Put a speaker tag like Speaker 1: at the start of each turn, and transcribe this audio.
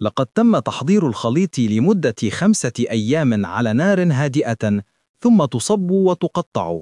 Speaker 1: لقد تم تحضير الخليط لمدة خمسة أيام على نار هادئة ثم تصب وتقطع.